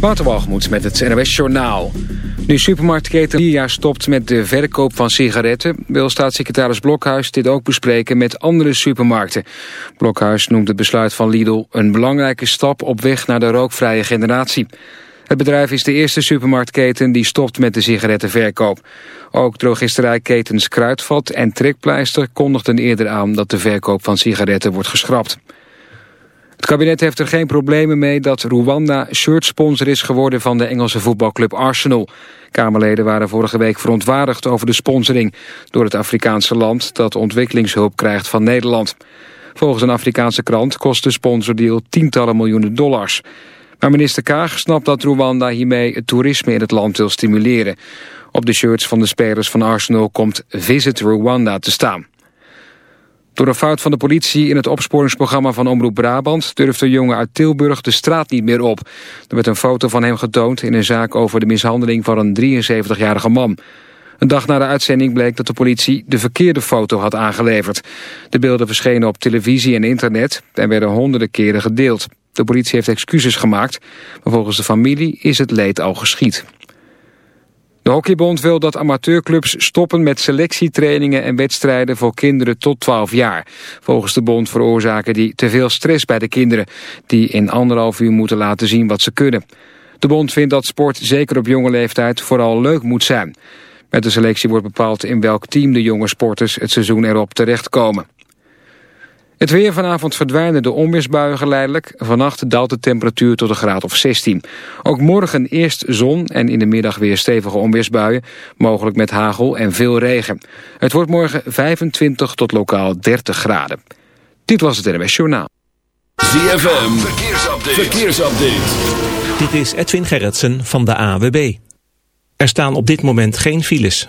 Waterwalgemoed met het NOS Journaal. Nu supermarktketen jaar stopt met de verkoop van sigaretten... wil staatssecretaris Blokhuis dit ook bespreken met andere supermarkten. Blokhuis noemt het besluit van Lidl een belangrijke stap op weg naar de rookvrije generatie. Het bedrijf is de eerste supermarktketen die stopt met de sigarettenverkoop. Ook drogisterijketens Kruidvat en Trekpleister kondigden eerder aan dat de verkoop van sigaretten wordt geschrapt. Het kabinet heeft er geen problemen mee dat Rwanda shirtsponsor is geworden van de Engelse voetbalclub Arsenal. Kamerleden waren vorige week verontwaardigd over de sponsoring door het Afrikaanse land dat ontwikkelingshulp krijgt van Nederland. Volgens een Afrikaanse krant kost de sponsordeal tientallen miljoenen dollars. Maar minister Kaag snapt dat Rwanda hiermee het toerisme in het land wil stimuleren. Op de shirts van de spelers van Arsenal komt Visit Rwanda te staan. Door een fout van de politie in het opsporingsprogramma van Omroep Brabant... durft de jongen uit Tilburg de straat niet meer op. Er werd een foto van hem getoond in een zaak over de mishandeling van een 73-jarige man. Een dag na de uitzending bleek dat de politie de verkeerde foto had aangeleverd. De beelden verschenen op televisie en internet en werden honderden keren gedeeld. De politie heeft excuses gemaakt, maar volgens de familie is het leed al geschied. De Hockeybond wil dat amateurclubs stoppen met selectietrainingen en wedstrijden voor kinderen tot 12 jaar. Volgens de bond veroorzaken die te veel stress bij de kinderen, die in anderhalf uur moeten laten zien wat ze kunnen. De bond vindt dat sport zeker op jonge leeftijd vooral leuk moet zijn. Met de selectie wordt bepaald in welk team de jonge sporters het seizoen erop terechtkomen. Het weer vanavond verdwijnen de onweersbuien geleidelijk. Vannacht daalt de temperatuur tot een graad of 16. Ook morgen eerst zon en in de middag weer stevige onweersbuien. Mogelijk met hagel en veel regen. Het wordt morgen 25 tot lokaal 30 graden. Dit was het NWS Journaal. ZFM, verkeersupdate. verkeersupdate. Dit is Edwin Gerritsen van de AWB. Er staan op dit moment geen files.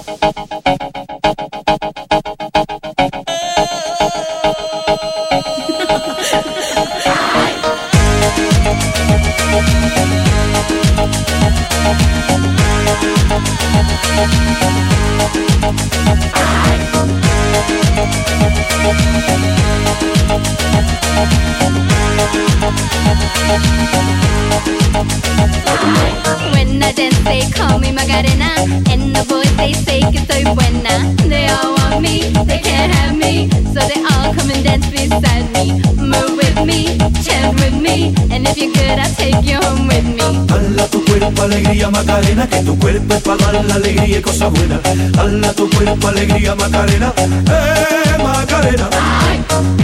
Dance beside me. Move with me, chant with me. And if you're good, I'll take you home with me. Hala tu cuerpo, alegría, Macarena, que tu cuerpo es para dar la alegría y cosas buenas. Hala tu cuerpo, alegría, Macarena, eh, Macarena.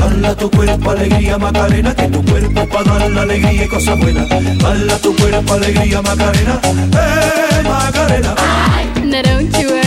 Hala tu cuerpo, alegría, Macarena, que tu cuerpo es para dar la alegría y cosas buenas. Hala tu cuerpo, alegría, Macarena, eh, Macarena. Now don't you worry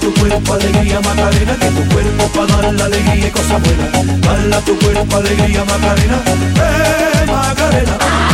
Tu cuerpo alegría para dar alegría y cosas buenas. Dala tu cuerpo alegría Macarena, eh Macarena.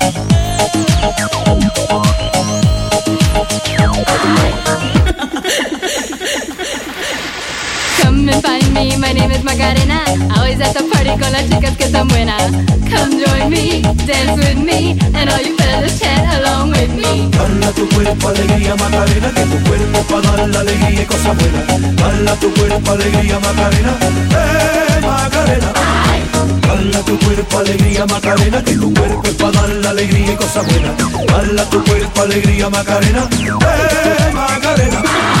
And find me, my name is Macarena. Always at the party con las chicas que están buenas. Come join me, dance with me, and all you fellas chat along with me. Dala tu cuerpo alegría Macarena, que tu cuerpo para dar la alegría y cosas buenas. Dala tu cuerpo alegría Macarena, eh Macarena. Dala tu cuerpo alegría Macarena, que tu cuerpo para dar la alegría y cosas buenas. Dala tu cuerpo alegría Macarena, eh Macarena.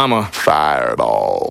I'm a fireball.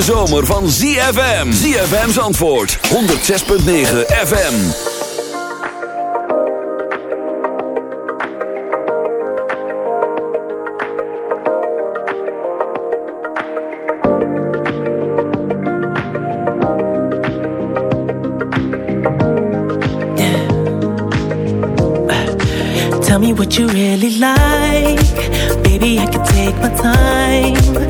Hete zomer van ZFM. ZFM's antwoord, 106.9 FM. Tell me what you really like. Baby, I can take my time.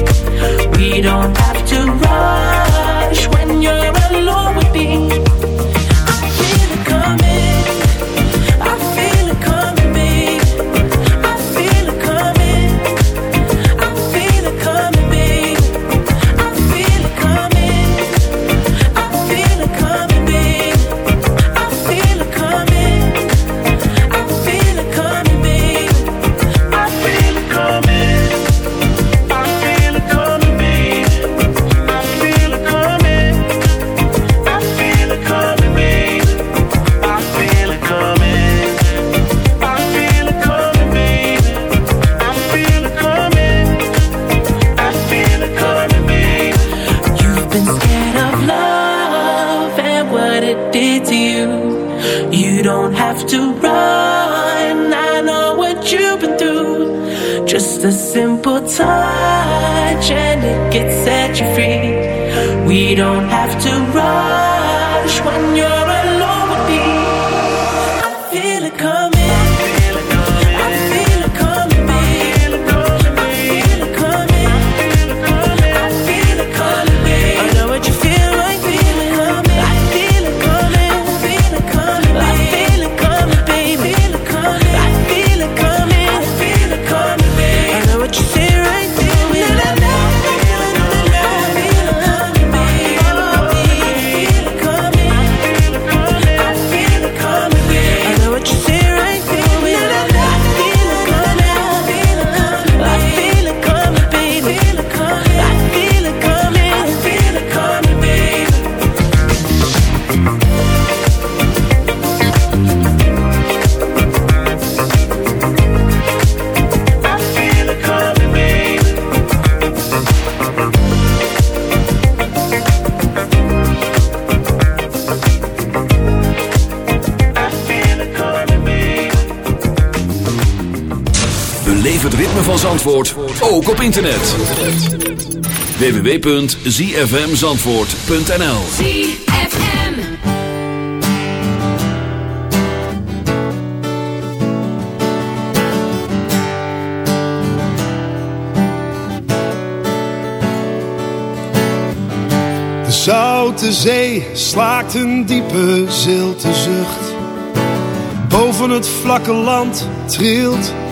Don't have internet. www.zfmzandvoort.nl ZFM. De zoute zee slaakt een diepe zilte zucht. Boven het vlakke land trilt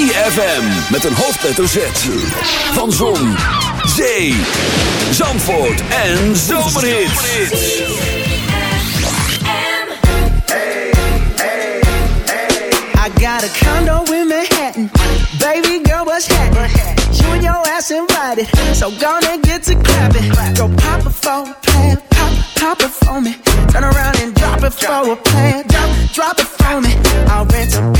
ZFM met een hoofdletter Z. Van Zon, Zee, Zandvoort en. I got a condo in Manhattan. Baby girl, what's happening? You and your ass invited. So gonna get to clapping. Go pop it for a plan. Pop, pop it for me. Turn around and drop it for a plan. Drop, drop it for me. I'll rent a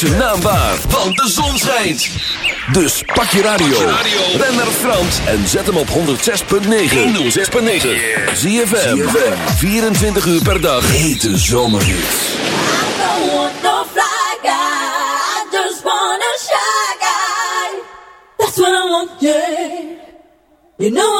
zijn naam waar, want de zon schijnt. Dus pak je radio, ben naar Frans en zet hem op 106.9. 106.9. Zie je 24 uur per dag. Hete zomerhits. I. That's what I want. You know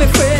me friend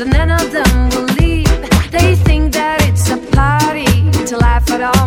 and none of them will leave. They think that it's a party to laugh at all